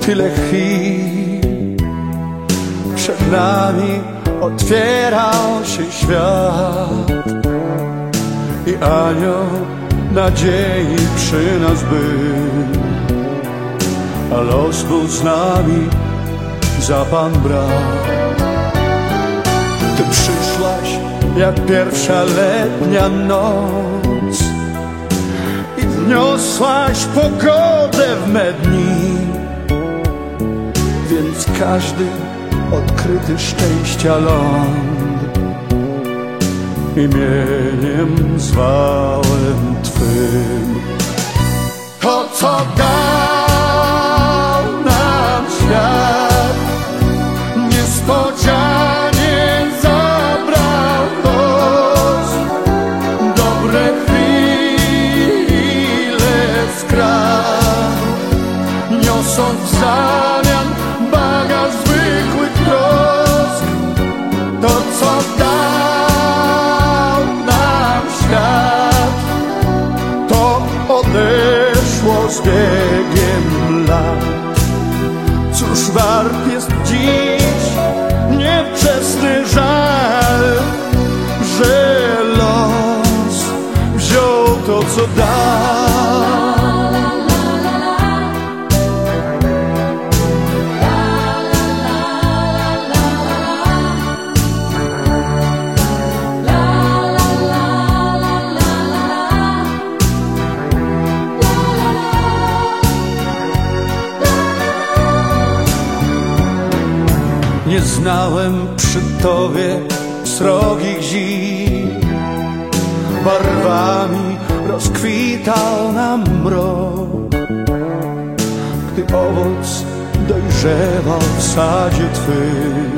tyle chwil Przed nami otwierał się świat I anioł nadziei przy nas był. A los był z nami za Pan brat. Ty przyszłaś jak pierwsza letnia noc I wniosłaś pogodę w me dni Więc każdy odkryty szczęścia ląd Imieniem zwałem Twym. To co z biegiem lat. Cóż wart jest dziś niewczesny żal Że los wziął to co dał Nie znałem przy tobie srogich zim. Barwami rozkwitał nam mrok. Gdy owoc dojrzewał w sadzie twym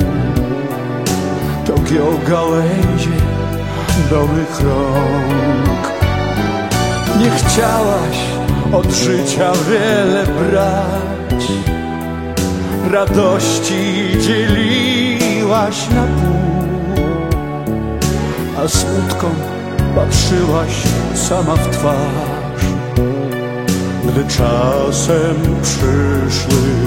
To giął gałęzie do rąk Nie chciałaś od życia wiele brać radości dzieliłaś na pół, a smutką patrzyłaś sama w twarz, gdy czasem przyszły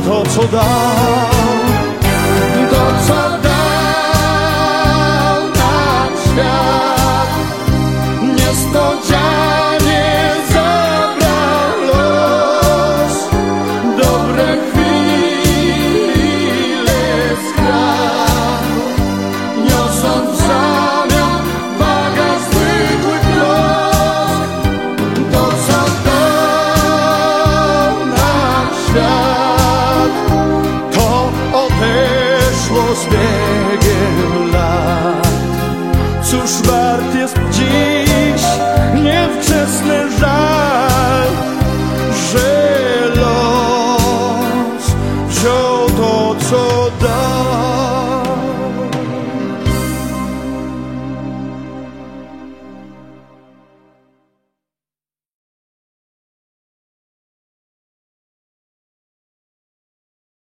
wziął to co dał, Cóż wart dziś